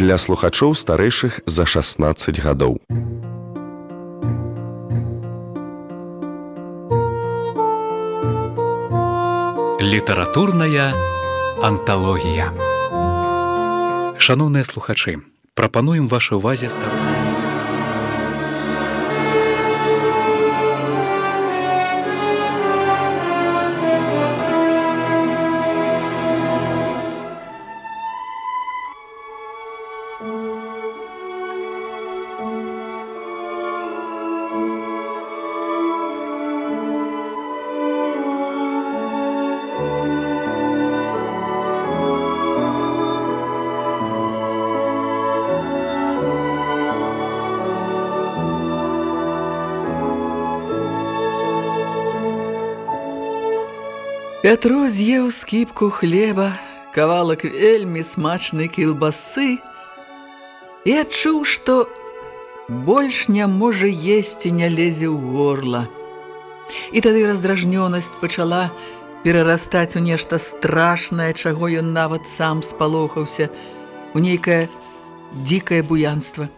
для слухачоў старэйшых за 16 гадоў. Літаратурная анталогія. Шаноўныя слухачы, прапануем вашай увазе ставу. Пятро з'еў скіпку хлеба, кавалак вельмі смачнай кілбасы і адчуў, што больш не можа есці, не лезе ў горла. І тады раздражнёнасць пачала перарастаць у нешта страшнае, чаго ён нават сам спалохаўся, у нейкае дзікае буянства.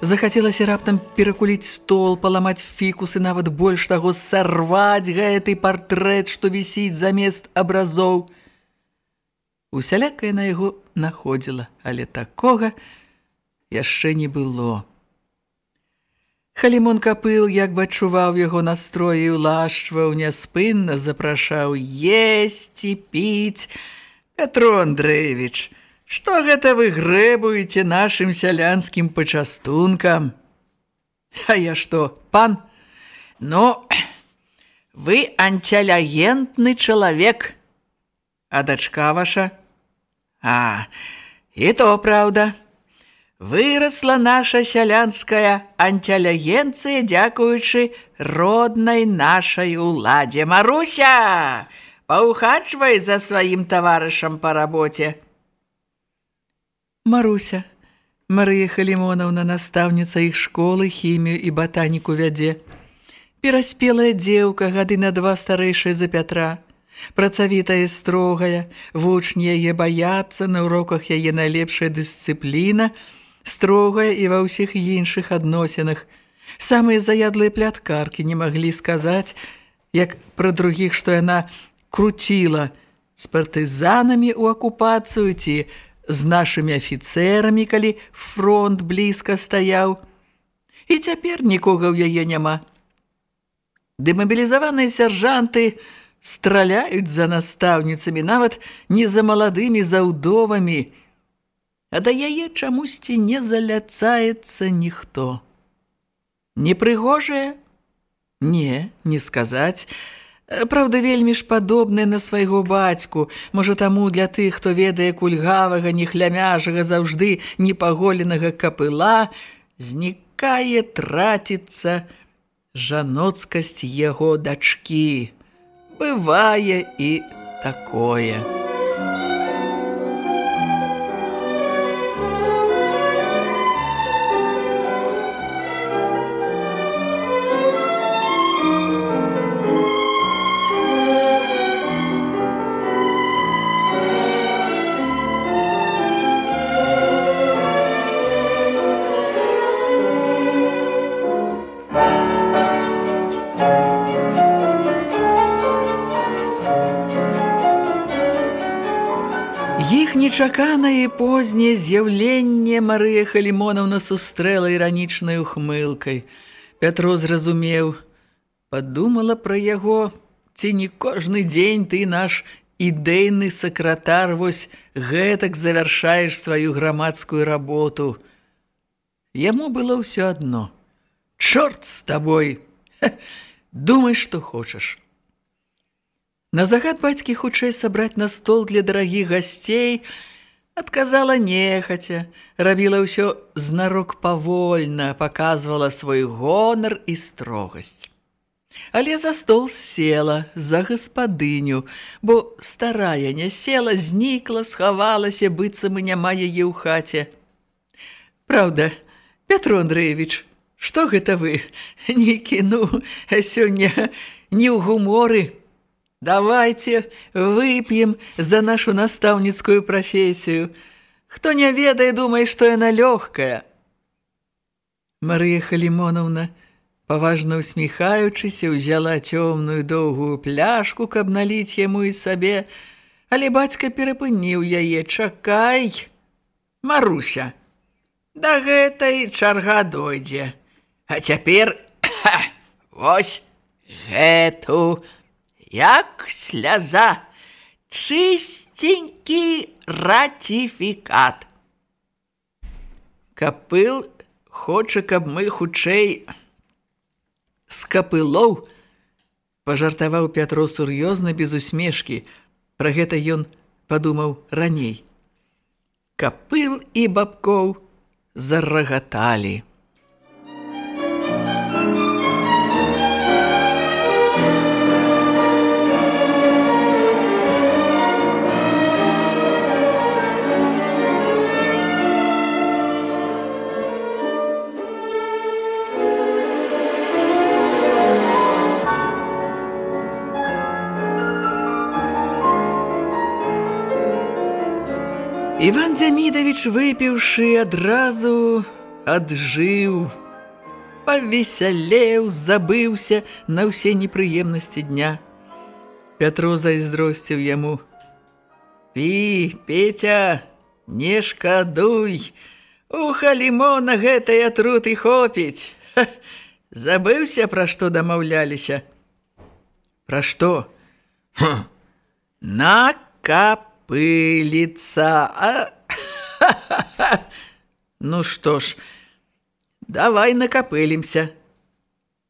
Захацелася раптам перакуліць стол, паламаць фікус і нават больш таго сарваць гэты партрэт, што вісіць замест абразоў. Усялякае на яго находзіла, але такога яшчэ не было. Халімон капыл, як бы адчуваў яго настроі, улашчваў няспынна, запрашаў есці, піць. Петро Андреевич, Што гэта вы грэбуеце нашым сялянскім пачастункам? А я што, пан? Ну, вы антялягентны чалавек. А дачка ваша? А, і то праўда. Вырасла наша сялянская антялягенцыя, дзякуючы роднай нашай уладзе. Маруся, паўхачвай за сваім таварышам па рабоце. Маруся, Марыя Халімонаўна, настаўніца іх школы, хімію і батаніку вядзе. Пераспелая дзеўка, гады на два старэйшая за Пятра. Працавітая строгая, вучні яе баяцца, на уроках яе найлепшая дысцыпліна, строгая і ва ўсіх іншых адносінах. Самыя заядлыя пляткаркі не маглі сказаць, як пра другіх, што яна круціла з партызанамі ў акупацыю ці з нашымі афіцэрамі, калі фронт блізка стаяў. І цяпер нікога ў яе няма. Дэмабілізаваныя сяржанты страляюць за настаўніцамі, нават не за маладымі заўдовамі, а да яе чамусьці не заляцаецца ніхто. Непрыгожая? Не, не сказаць. Праўда, вельмі ж падобная на свайго бацьку. Можа, таму для тых, хто ведае кульгавага, нехлямяжага, заўжды непаголенага капыла, знікае, траціцца жаноцкасць яго дачкі. Бывае і такое. Нечаканае позняе з'яўленне Марыя Халімонаўна сустрэла іранічнай ухмылкай. Пятро зразумеў, падумала пра яго, ці не кожны дзень ты наш ідэйны сакратар вось гэтак завяршаеш сваю грамадскую работу. Яму было ўсё адно. Чорт з табой! Думай, што хочаш. На загад бацькі хутчэй сабраць на стол для дарагіх гасцей адказала нехаця, рабіла ўсё знарок павольна, паказвала свой гонар і строгасць. Але за стол села за гаспадыню, бо старая не села, знікла, схавалася, быццам і няма яе ў хаце. Праўда, Петро Андреевич, што гэта вы? Не кіну, сёння не ў гуморы, Давайте выпьем за нашу наставницкую профессию. Хто не ведае, думае, што яна лёгкая. Марыя Халімонаўна, паважна усміхаючыся, узяла цёмную доўгую пляшку, каб наліць яму і сабе, але бацька перапыніў яе, чакай, Маруся, да гэтай чарга дойдзе. А цяпер, ха, вось гэту, як сляза, чистенький ратификат. Капыл хоча, каб мы хутчэй з капылоў, пажартаваў Пятро сур'ёзна без усмешкі. Пра гэта ён падумаў раней. Капыл і бабкоў зарагаталі. Іван Дзямідавіч, выпіўшы адразу, аджыў, павесялеў, забыўся на ўсе непрыемнасці дня. Пятро зайздросціў яму. «Пі, Петя, не шкадуй, у халімона гэтай атруты хопіць. Ха, забыўся, пра што дамаўляліся?» «Пра што?» «Ха, на кап пылится. А? ну что ж, давай накапылимся.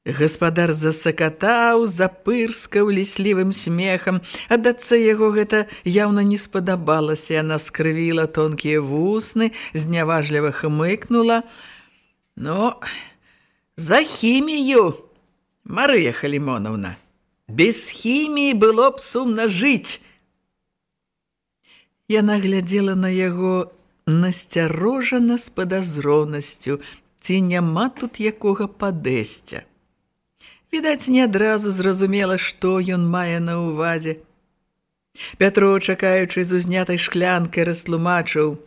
Гаспадар засакатаў, запырскаў ліслівым смехам. Адацца яго гэта яўна не спадабалася. Яна скрывіла тонкія вусны, зняважліва хмыкнула. Ну, за хімію, Марыя Халімонаўна. Без хіміі было б сумна жыць. Яна глядзела на яго насцярожана з падазронасцю, ці няма тут якога падэсця. Відаць, не адразу зразумела, што ён мае на ўвазе. Пятро, чакаючы з узнятай шклянкай, растлумачыў: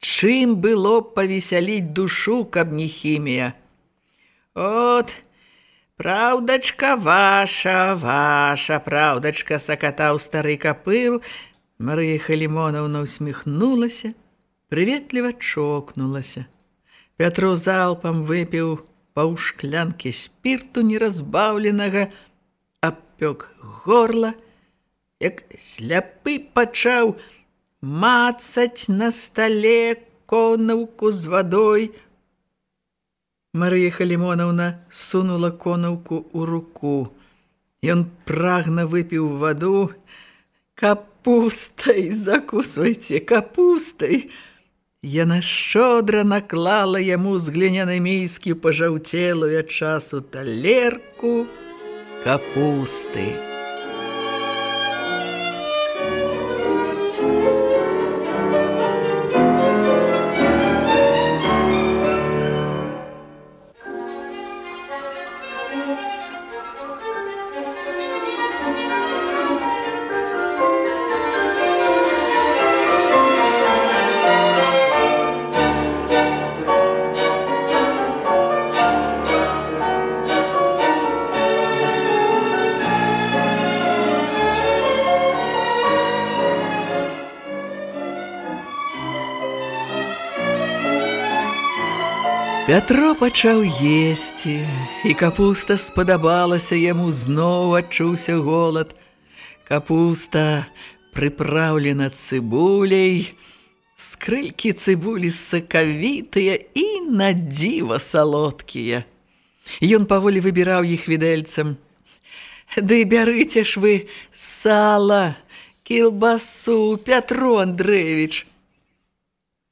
Чым было б павесяліць душу, каб не хімія? От, праўдачка ваша, ваша праўдачка, сакатаў стары капыл, Марыя Халімонаўна усміхнулася, прыветліва чокнулася. Пятро залпам выпіў паўшклянкі спірту неразбаўленага, абпёк горла, як сляпы пачаў мацаць на стале конаўку з вадой. Марыя Халімонаўна сунула конаўку ў руку. Ён прагна выпіў ваду, капустай закусвайце капустай. Яна шчодра наклала яму з глінянай міскі пажаўцелую часу талерку капусты. Пятро пачаў есці, і капуста спадабалася яму зноў адчуўся голад. Капуста прыпраўлена цыбуляй, скрылькі цыбулі сакавітыя і надзіва салодкія. Ён паволі выбіраў іх відэльцам. Ды бярыце ж вы сала, кілбасу, Пятро Андрэевіч,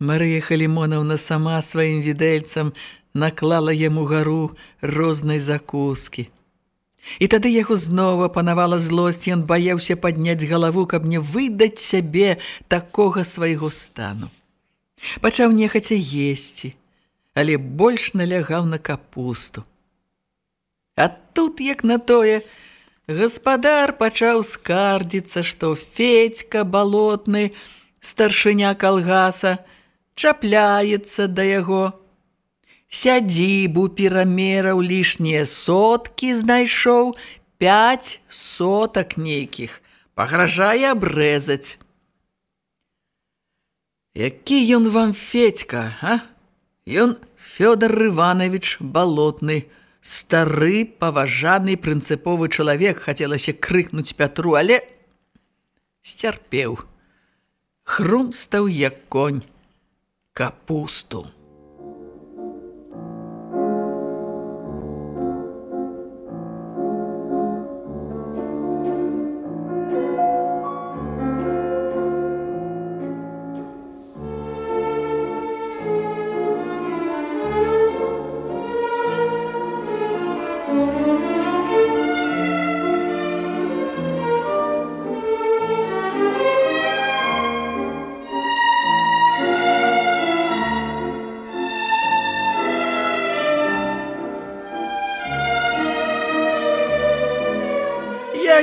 Марыя Халімонаўна сама сваім відэльцам наклала яму гару рознай закускі. І тады яго знова панавала злосць, ён баяўся падняць галаву, каб не выдаць сябе такога свайго стану. Пачаў нехаця есці, але больш налягаў на капусту. А тут, як на тое, гаспадар пачаў скардзіцца, што Федька балотны – старшыня калгаса, чапляецца да яго. Сядзібу перамераў лішнія соткі знайшоў, пяць сотак нейкіх, пагражае абрэзаць. Які ён вам Федька, а? Ён Фёдор Иванович Балотны, стары, паважаны, прынцыповы чалавек, хацелася крыкнуць Пятру, але сцярпеў. Хрум стаў як конь капусту.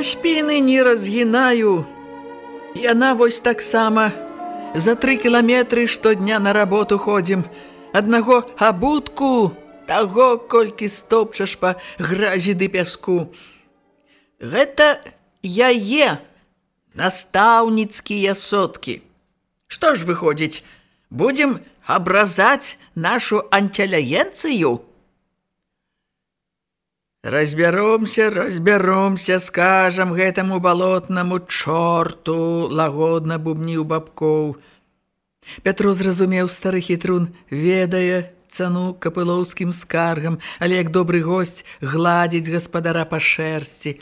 Спіны не разгінаю. Яна вось таксама. За тры кіламетры штодня на работу ходзім. Аднаго абутку, таго, колькі стопчаш па гразі ды пяску. Гэта яе настаўніцкія соткі. Што ж выходзіць, будзем абразаць нашу антяляенцыю? Разбяромся, разбяромся, скажам гэтаму балотнаму чорту, лагодна бубніў бабкоў. Пятро зразумеў стары хітрун, ведае цану капылоўскім скаргам, але як добры госць гладзіць гаспадара па шэрсці.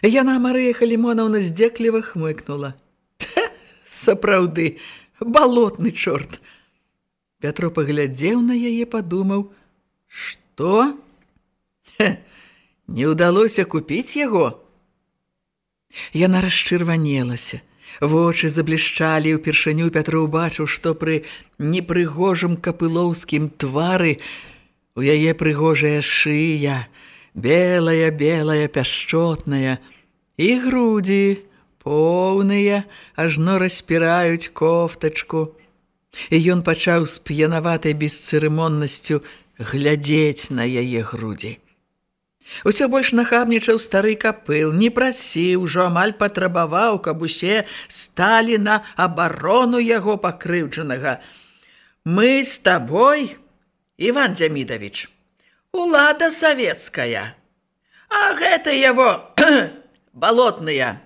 Яна Марыя Халімонаўна здзекліва хмыкнула. Та, сапраўды, балотны чорт. Пятро паглядзеў на яе, падумаў, што? Не ўдалося купіць яго. Яна расчырванелася. Вочы заблішчалі, упершыню Пятру ўбачыў, што пры непрыгожым капылоўскім твары у яе прыгожая шыя, белая, белая, пяшчотная, і грудзі, поўныя, ажно распіраюць кофтачку. І ён пачаў з п'янаватай бесцырымоннасцю глядзець на яе грудзі. Усё больш нахабнічаў стары капыл, не прасіў, ужо амаль патрабаваў, каб усе сталі на абарону яго пакрыўджанага. Мы з табой, Іван Дзямідавіч, улада савецкая, а гэта яго балотныя.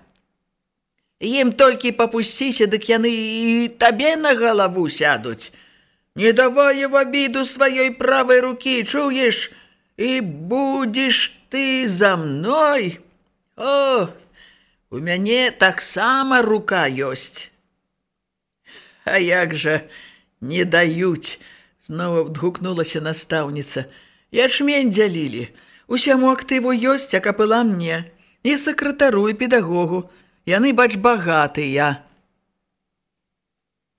Ім толькі папусціся, дык яны і табе на галаву сядуць. Не давай в обіду сваёй правай рукі, чуеш, і будзеш ты за мной. О, у мяне таксама рука ёсць. А як жа не даюць, зноў адгукнулася настаўніца. Ячмень дзялілі. Усяму актыву ёсць, а капыла мне. І сакратару, і педагогу. Яны, бач, багатыя.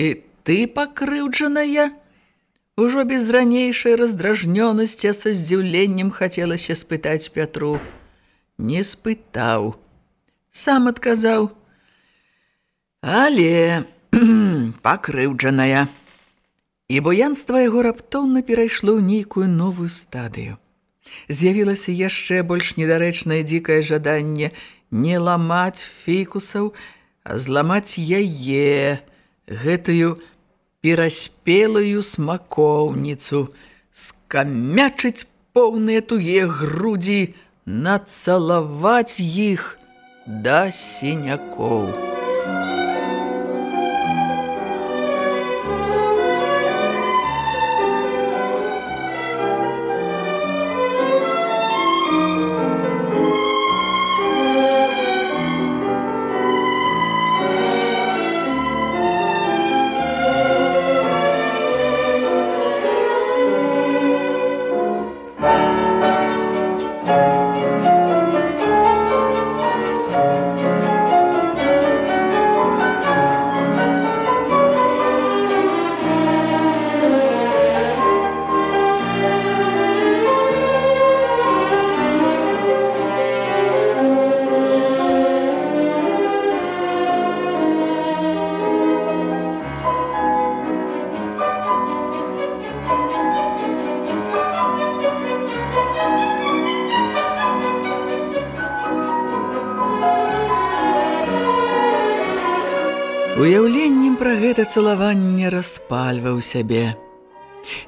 І ты пакрыўджаная? Ужо без ранейшай раздражнёнасці са здзіўленнем хацелася спытаць Пятру. Не спытаў. Сам адказаў. Але пакрыўджаная. І буянства яго раптоўна перайшло ў нейкую новую стадыю. З'явілася яшчэ больш недарэчнае дзікае жаданне не ламаць фікусаў, а зламаць яе, гэтую пераспелую смакоўніцу, скамячыць поўныя тугія грудзі, нацалаваць іх да сінякоў. Цалаванне распальваў сябе.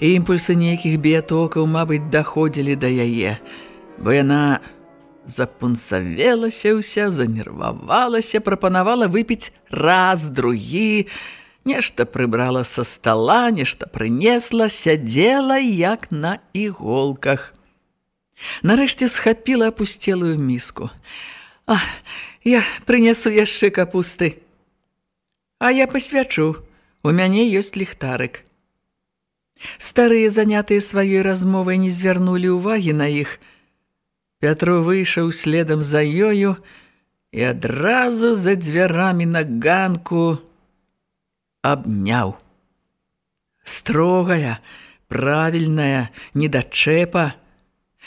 Імпульсы нейкіх біятокаў, мабыць, даходзілі да яе, бо яна запунсавелася ўся, занервавалася, прапанавала выпіць раз, другі, нешта прыбрала са стала, нешта прынесла, сядзела як на іголках. Нарэшце схапіла апусцелую міску. А, я прынясу яшчэ капусты. А я пасвячу, у мяне ёсць ліхтарык. Старыя занятыя сваёй размовай не звярнулі ўвагі на іх, Пятро выйшаў следам за ёю і адразу за дзвярамі на ганку абняў. Строгая, правільная, недачэпа.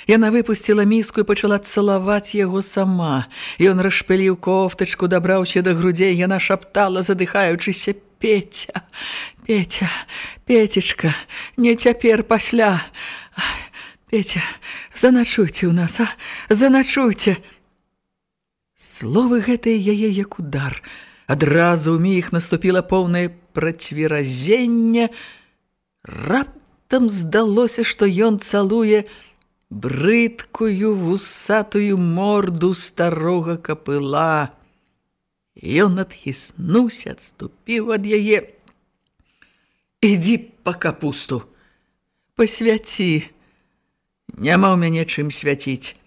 Яна выпусціла міску і пачала цалаваць яго сама. Ён расшпыліў кофтачку, дабраўся да грудзей, яна шаптала, задыхаючыся: "Петя, Петя, Петечка, не цяпер пасля. Петя, заначуйце ў нас, а? Заначуйце. Словы гэтыя яе як удар. Адразу ў міг наступіла поўнае працверазенне. Раптам здалося, што ён цалуе брыдкую вусатую морду старога капыла. Ён адхіснуўся, адступіў ад яе. Ідзі па капусту, пасвяці, няма ў мяне чым свяціць.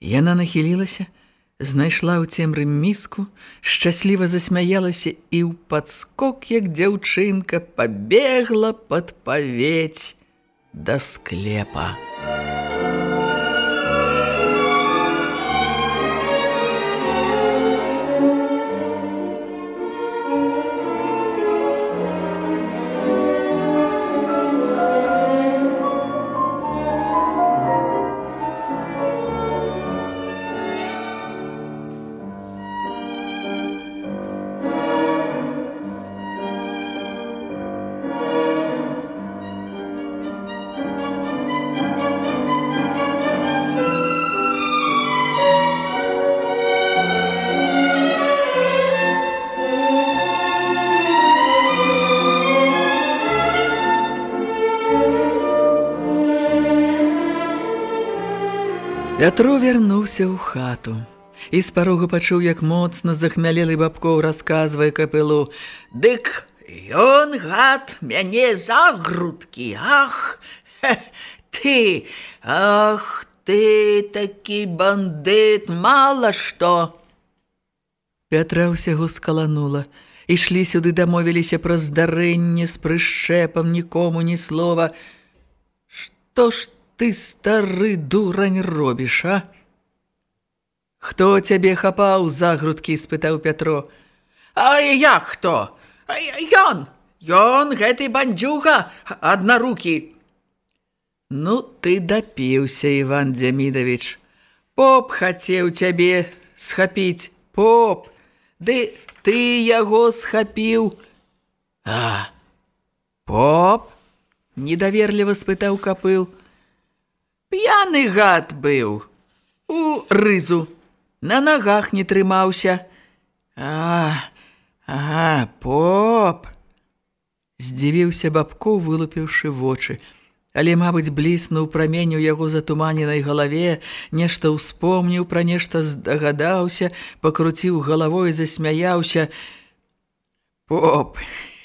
Яна нахілілася, знайшла ў цемры міску, шчасліва засмяялася і ў падскок, як дзяўчынка, пабегла пад павець да склепа. Пятро вярнуўся ў хату і з парога пачуў, як моцна захмялелы бабкоў расказвае капелу: « Дык ён гад мяне за грудкі, ах, ты, ах, ты такі бандыт, мала што. Пятра ўсяго скаланула. Ішлі сюды дамовіліся пра здарэнне з прышчэпам нікому ні слова. Што ж ты, стары дурань, робіш, а? Хто цябе хапаў за грудкі, спытаў Пятро. А як хто? Ён! Ён гэты бандзюга аднарукі. Ну, ты дапіўся, Іван Дзямідавіч. Поп хацеў цябе схапіць, поп. Ды ты яго схапіў. А, поп? Недаверліва спытаў капыл. П'яны гад быў у рызу, на нагах не трымаўся. А, ага, поп! Здзівіўся бабкоў, вылупіўшы вочы. Але, мабыць, бліснуў прамень у яго затуманенай галаве, нешта ўспомніў, пра нешта здагадаўся, пакруціў галавой і засмяяўся. Поп!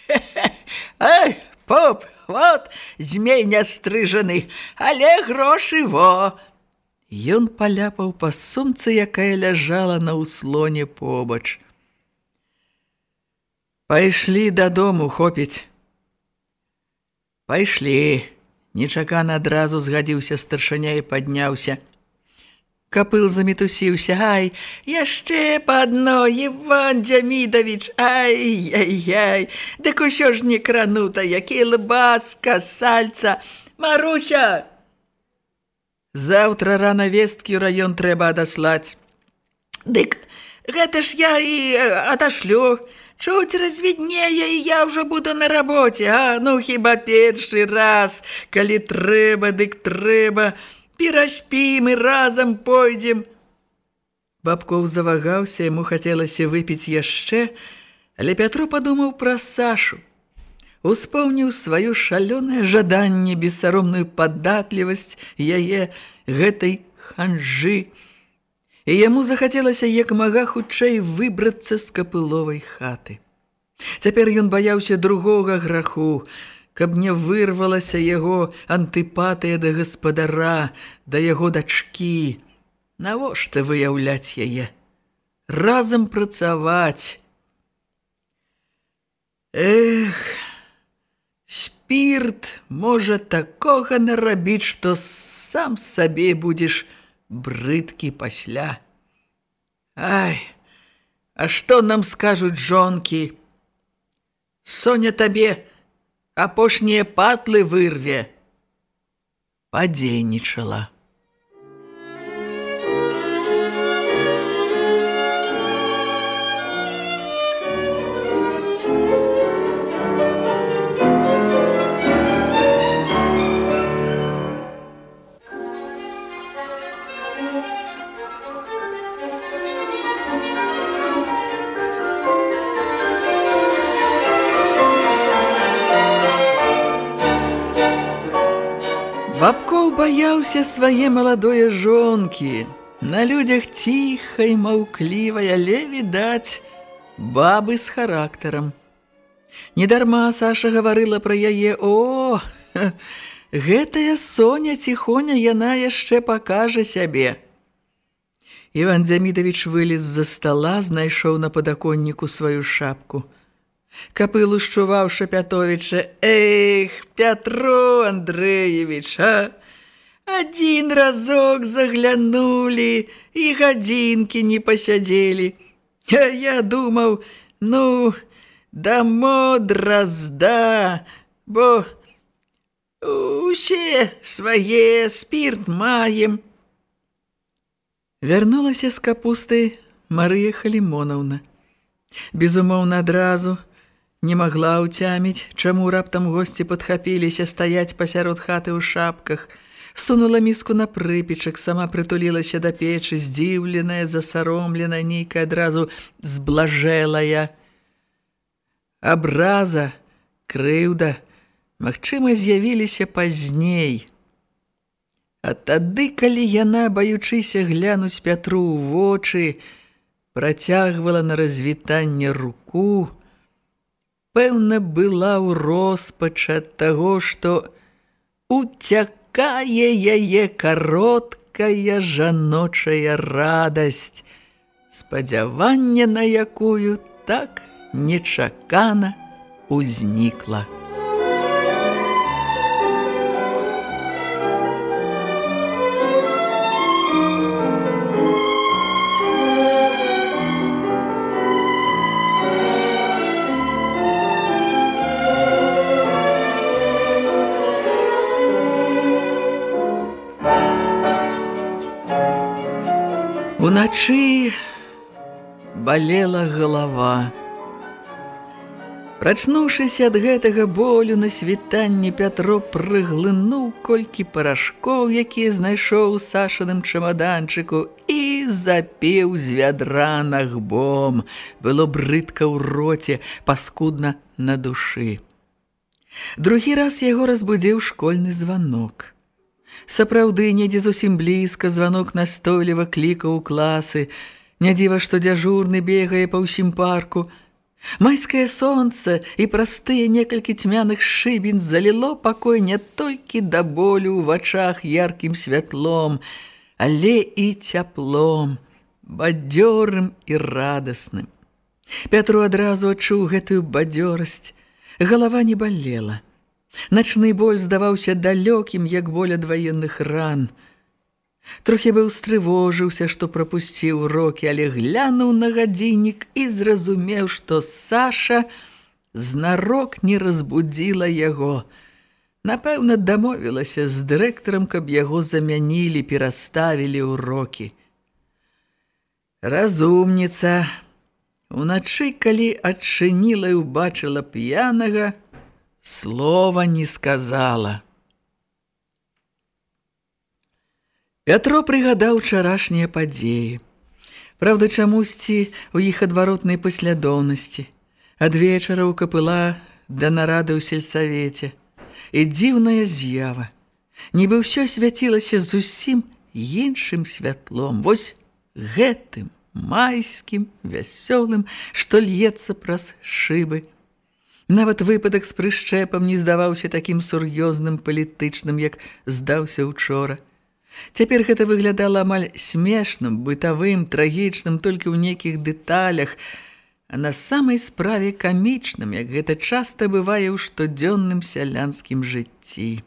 Ай, поп! вот змей нястрыжаны, але грошы во. Ён паляпаў па сумцы, якая ляжала на ўслоне побач. Пайшлі дадому хопіць. Пайшлі. Нечакана адразу згадзіўся старшыня і падняўся. Капыл замітусіўся, ай, яшчэ па адно, Іван Дзямідавіч, ай-яй-яй, дык усё ж не кранута, які лбаска, сальца, Маруся! Заўтра рана весткі раён трэба адаслаць. Дык, гэта ж я і адашлю, чуць развіднее, і я ўжо буду на рабоце, а, ну хіба першы раз, калі трэба, дык трэба, пераспім і разам пойдзем. Бабкоў завагаўся, яму хацелася выпіць яшчэ, Але Пятро падумаў пра Сашу, успомніў сваё шалёнае жаданне, бессаромную падатлівасць яе гэтай ханжы, і яму захацелася як мага хутчэй выбрацца з капыловай хаты. Цяпер ён баяўся другога граху, каб не вырвалася яго антыпатыя да гаспадара, да яго дачкі. Навошта выяўляць яе? Разам працаваць, Эх, спірт можа такога нарабіць, што сам сабе будзеш брыдкі пасля. Ай, а што нам скажуць жонкі? Соня табе апошнія патлы вырве. Падзейнічала. Баяўся свае маладое жонкі. На людзях ціха і маўклівая, але, відаць, бабы з характарам. Недарма Саша гаварыла пра яе, о, гэтая Соня ціхоня яна яшчэ пакажа сябе. Іван Дзямідавіч вылез з-за стала, знайшоў на падаконніку сваю шапку – Капылу шчуваў Шапятовіча. Эх, Пятро Андреевич, а? Адзін разок заглянулі, і гадзінкі не пасядзелі. А я думаў, ну, дамо дразда, бо усе свае спірт маем. Вярнулася з капусты Марыя Халімонаўна. Безумоўна, адразу – Не магла ўцяміць, чаму раптам госці падхапіліся стаяць пасярод хаты ў шапках. Сунула міску на прыпечак, сама прытулілася да печы, здзіўленая, засаромленая, нейкая адразу зблажэлая. Абраза, крыўда, магчыма, з'явіліся пазней. А тады, калі яна, баючыся глянуць Пятру ў вочы, працягвала на развітанне руку, пэўна, была ў роспач ад таго, што уцякае яе кароткая жаночая радасць, спадзяванне на якую так нечакана узнікла. Уначы балела галава. Прачнуўшыся ад гэтага болю на світанне Пятро прыглынуў колькі парашкоў, якія знайшоў у Сашаным чамаданчыку і запеў з вядра нагбом. Было брыдка ў роце, паскудна на душы. Другі раз яго разбудзіў школьны званок. Сапраўды, недзе зусім блізка званок настойліва клікаў у класы. Не дзіва, што дзяжурны бегае па ўсім парку. Майскае сонца і простыя некалькі цьмяных шыбін заліло пакой не толькі да болю ў вачах яркім святлом, але і цяплом, бадзёрым і радасным. Пятру адразу адчуў гэтую бадзёрасць. Галава не балела. Начны боль здаваўся далёкім, як боль ад ваенных ран. Трохі быў стрывожыўся, што прапусціў урокі, але глянуў на гадзіннік і зразумеў, што Саша знарок не разбудзіла яго. Напэўна, дамовілася з дырэктарам, каб яго замянілі, пераставілі ўрокі. Разумніца. Уначы, калі адчыніла і ўбачыла п'янага, слова не сказала. Пятро прыгадаў учарашнія падзеі. Праўда, чамусьці ў іх адваротнай паслядоўнасці. Ад вечара ў капыла да нарады ў сельсавеце. І дзіўная з'ява. Нібы ўсё свяцілася зусім іншым святлом. Вось гэтым майскім, вясёлым, што льецца праз шыбы. Нават выпадак з прышчэпам не здаваўся такім сур'ёзным палітычным, як здаўся учора. Цяпер гэта выглядала амаль смешным, бытавым, трагічным толькі ў нейкіх дэталях, а на самай справе камічным, як гэта часта бывае ў штодзённым сялянскім жыцці.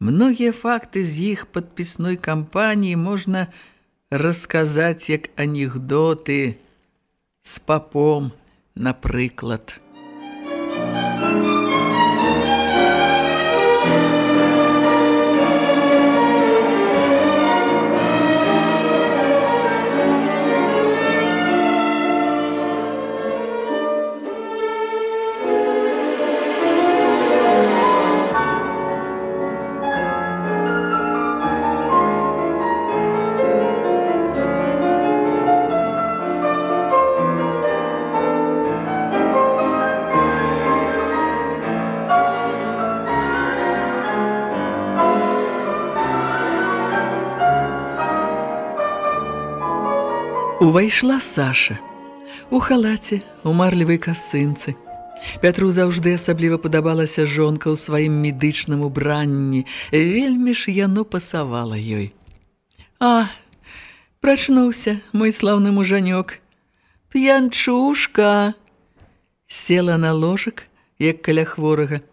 Многія факты з іх падпісной кампаніі можна расказаць як анекдоты з папом, напрыклад. Увайшла Саша у халаце, у марлівай касынцы. Пятру заўжды асабліва падабалася жонка ў сваім медычным убранні. Вельмі ж яно пасавала ёй. А, прачнуўся мой слаўны мужанёк. П'янчушка! Села на ложак, як каля хворага.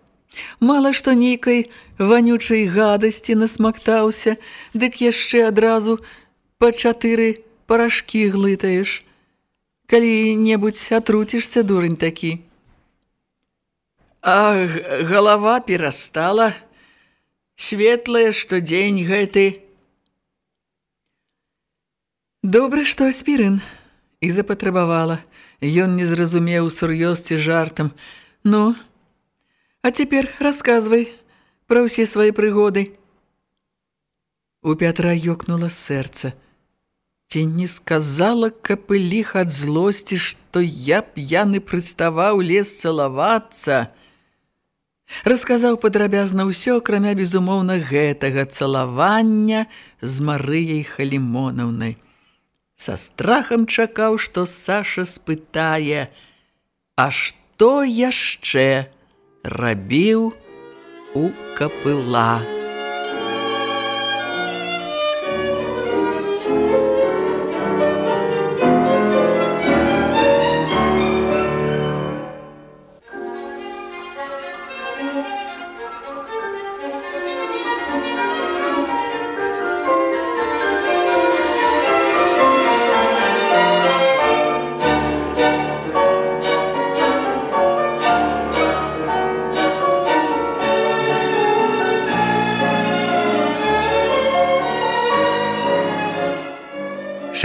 Мала што нейкай ванючай гадасці насмактаўся, дык яшчэ адразу па чатыры парашкі глытаеш. Калі-небудзь атруцішся, дурань такі. А галава перастала, светлая, што дзень гэты. Добра, што аспірын, і запатрабавала. Ён не зразумеў сур'ёзці жартам. Ну, а цяпер расказвай пра ўсе свае прыгоды. У Пятра ёкнула сэрца – Ці не сказала капыліх ад злосці, што я п'яны прыставаў лес цалавацца. Расказаў падрабязна ўсё, акрамя безумоўна гэтага цалавання з Марыяй Халімонаўнай. Са страхам чакаў, што Саша спытае: « А што яшчэ рабіў у капыла?